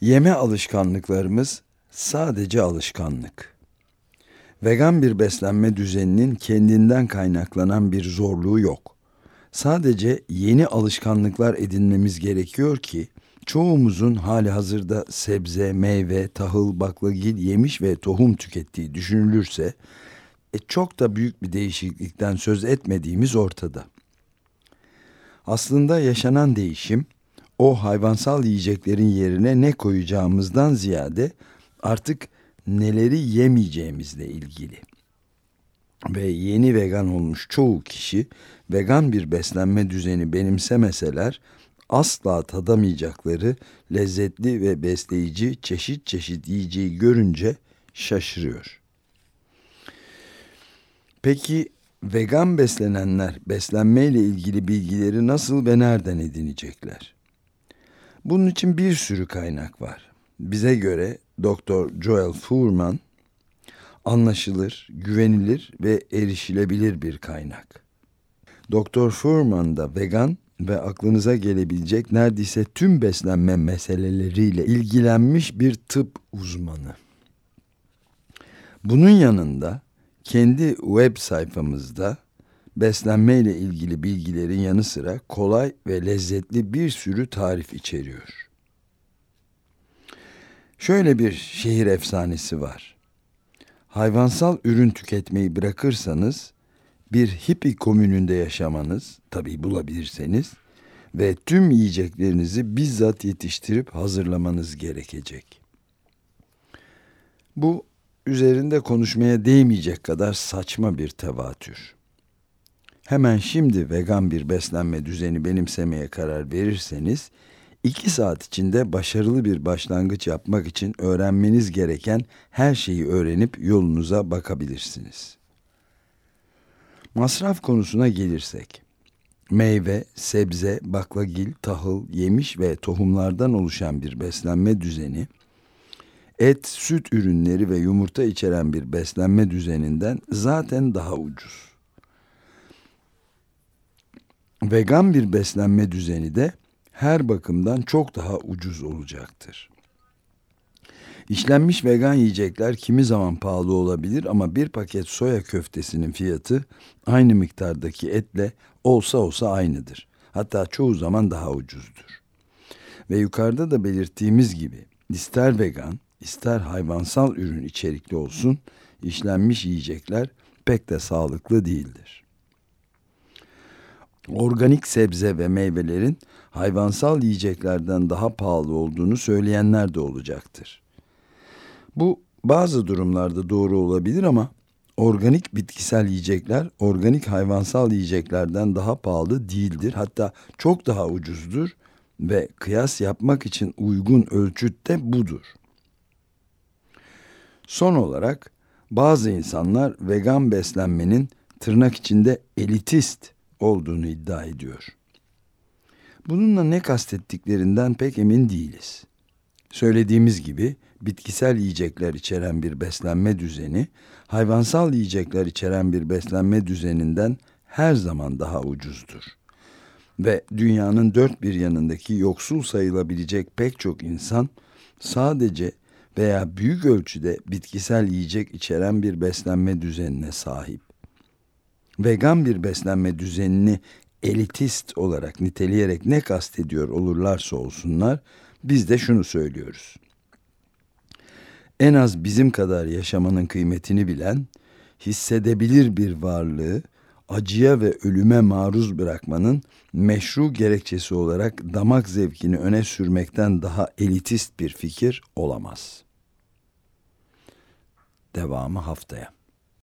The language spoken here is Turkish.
Yeme alışkanlıklarımız sadece alışkanlık. Vegan bir beslenme düzeninin kendinden kaynaklanan bir zorluğu yok. Sadece yeni alışkanlıklar edinmemiz gerekiyor ki çoğumuzun hali hazırda sebze, meyve, tahıl, baklagil, yemiş ve tohum tükettiği düşünülürse e, çok da büyük bir değişiklikten söz etmediğimiz ortada. Aslında yaşanan değişim o hayvansal yiyeceklerin yerine ne koyacağımızdan ziyade artık neleri yemeyeceğimizle ilgili. Ve yeni vegan olmuş çoğu kişi vegan bir beslenme düzeni benimsemeseler asla tadamayacakları lezzetli ve besleyici çeşit çeşit yiyeceği görünce şaşırıyor. Peki vegan beslenenler beslenmeyle ilgili bilgileri nasıl ve nereden edinecekler? Bunun için bir sürü kaynak var. Bize göre Dr. Joel Fuhrman anlaşılır, güvenilir ve erişilebilir bir kaynak. Dr. Fuhrman da vegan ve aklınıza gelebilecek neredeyse tüm beslenme meseleleriyle ilgilenmiş bir tıp uzmanı. Bunun yanında kendi web sayfamızda beslenme ile ilgili bilgilerin yanı sıra kolay ve lezzetli bir sürü tarif içeriyor. Şöyle bir şehir efsanesi var. Hayvansal ürün tüketmeyi bırakırsanız bir hippi komününde yaşamanız, tabii bulabilirseniz ve tüm yiyeceklerinizi bizzat yetiştirip hazırlamanız gerekecek. Bu üzerinde konuşmaya değmeyecek kadar saçma bir tevatür. Hemen şimdi vegan bir beslenme düzeni benimsemeye karar verirseniz, iki saat içinde başarılı bir başlangıç yapmak için öğrenmeniz gereken her şeyi öğrenip yolunuza bakabilirsiniz. Masraf konusuna gelirsek, meyve, sebze, baklagil, tahıl, yemiş ve tohumlardan oluşan bir beslenme düzeni, et, süt ürünleri ve yumurta içeren bir beslenme düzeninden zaten daha ucuz. Vegan bir beslenme düzeni de her bakımdan çok daha ucuz olacaktır. İşlenmiş vegan yiyecekler kimi zaman pahalı olabilir ama bir paket soya köftesinin fiyatı aynı miktardaki etle olsa olsa aynıdır. Hatta çoğu zaman daha ucuzdur. Ve yukarıda da belirttiğimiz gibi ister vegan ister hayvansal ürün içerikli olsun işlenmiş yiyecekler pek de sağlıklı değildir. Organik sebze ve meyvelerin hayvansal yiyeceklerden daha pahalı olduğunu söyleyenler de olacaktır. Bu bazı durumlarda doğru olabilir ama organik bitkisel yiyecekler organik hayvansal yiyeceklerden daha pahalı değildir. Hatta çok daha ucuzdur ve kıyas yapmak için uygun ölçüt de budur. Son olarak bazı insanlar vegan beslenmenin tırnak içinde elitist olduğunu iddia ediyor. Bununla ne kastettiklerinden pek emin değiliz. Söylediğimiz gibi bitkisel yiyecekler içeren bir beslenme düzeni, hayvansal yiyecekler içeren bir beslenme düzeninden her zaman daha ucuzdur. Ve dünyanın dört bir yanındaki yoksul sayılabilecek pek çok insan sadece veya büyük ölçüde bitkisel yiyecek içeren bir beslenme düzenine sahip. Vegan bir beslenme düzenini elitist olarak niteleyerek ne kastediyor olurlarsa olsunlar biz de şunu söylüyoruz. En az bizim kadar yaşamanın kıymetini bilen, hissedebilir bir varlığı acıya ve ölüme maruz bırakmanın meşru gerekçesi olarak damak zevkini öne sürmekten daha elitist bir fikir olamaz. Devamı haftaya.